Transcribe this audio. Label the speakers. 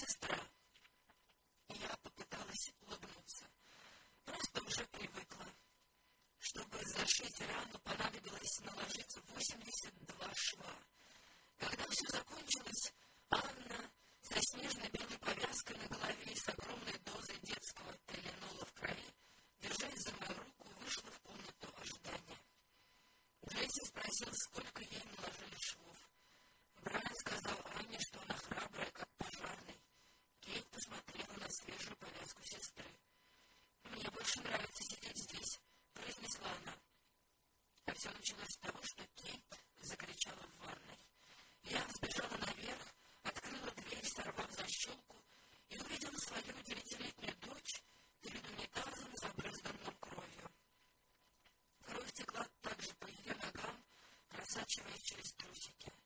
Speaker 1: sister Jesus Christ again.